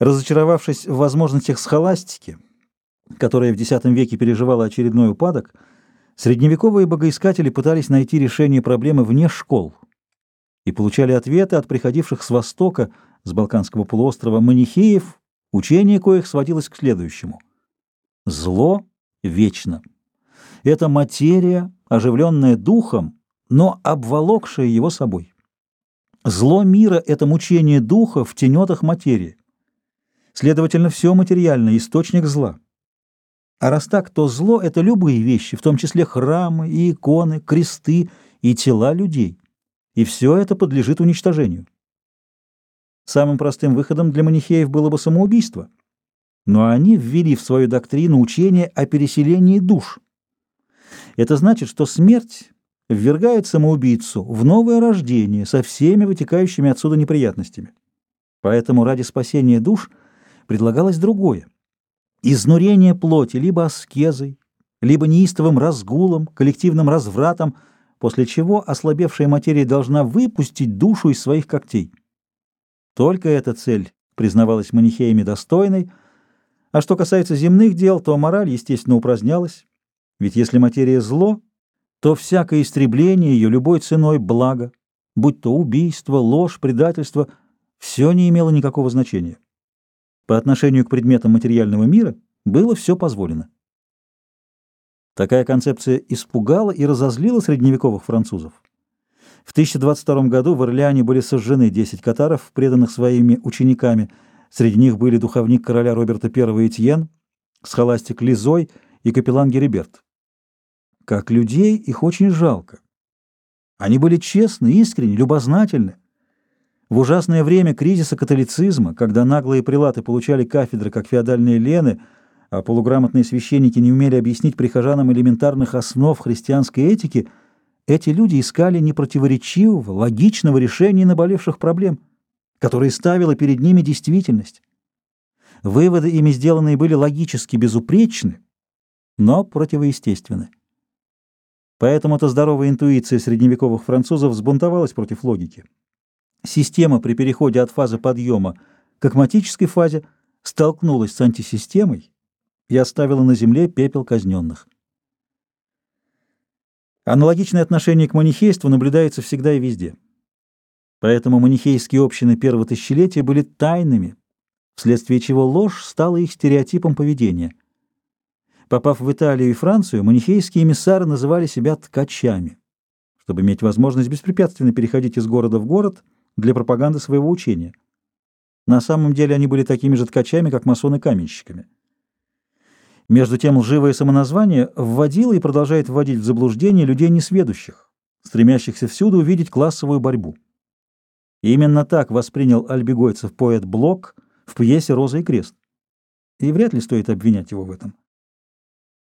Разочаровавшись в возможностях схоластики, которая в X веке переживала очередной упадок, средневековые богоискатели пытались найти решение проблемы вне школ и получали ответы от приходивших с востока, с Балканского полуострова, манихеев, учение коих сводилось к следующему. Зло вечно. Это материя, оживленная духом, но обволокшая его собой. Зло мира — это мучение духа в тенетах материи. Следовательно, все материальное — источник зла. А раз так, то зло — это любые вещи, в том числе храмы и иконы, кресты и тела людей. И все это подлежит уничтожению. Самым простым выходом для манихеев было бы самоубийство. Но они ввели в свою доктрину учение о переселении душ. Это значит, что смерть ввергает самоубийцу в новое рождение со всеми вытекающими отсюда неприятностями. Поэтому ради спасения душ – предлагалось другое. Изнурение плоти либо аскезой, либо неистовым разгулом, коллективным развратом, после чего ослабевшая материя должна выпустить душу из своих когтей. Только эта цель признавалась манихеями достойной, а что касается земных дел, то мораль, естественно, упразднялась, ведь если материя зло, то всякое истребление ее любой ценой благо, будь то убийство, ложь, предательство, все не имело никакого значения. По отношению к предметам материального мира было все позволено. Такая концепция испугала и разозлила средневековых французов. В 1022 году в Орлеане были сожжены 10 катаров, преданных своими учениками. Среди них были духовник короля Роберта I Этьен, схоластик Лизой и капеллан Гериберт. Как людей их очень жалко. Они были честны, искренни, любознательны. В ужасное время кризиса католицизма, когда наглые прилаты получали кафедры, как феодальные лены, а полуграмотные священники не умели объяснить прихожанам элементарных основ христианской этики, эти люди искали непротиворечивого, логичного решения наболевших проблем, которые ставила перед ними действительность. Выводы ими сделанные были логически безупречны, но противоестественны. Поэтому-то здоровая интуиция средневековых французов взбунтовалась против логики. Система при переходе от фазы подъема к акматической фазе столкнулась с антисистемой и оставила на земле пепел казненных. Аналогичное отношение к манихейству наблюдается всегда и везде. Поэтому манихейские общины первого тысячелетия были тайными, вследствие чего ложь стала их стереотипом поведения. Попав в Италию и Францию, манихейские эмиссары называли себя ткачами, чтобы иметь возможность беспрепятственно переходить из города в город – для пропаганды своего учения. На самом деле они были такими же ткачами, как масоны-каменщиками. Между тем лживое самоназвание вводило и продолжает вводить в заблуждение людей несведущих, стремящихся всюду увидеть классовую борьбу. И именно так воспринял альбегойцев поэт Блок в пьесе «Роза и крест». И вряд ли стоит обвинять его в этом.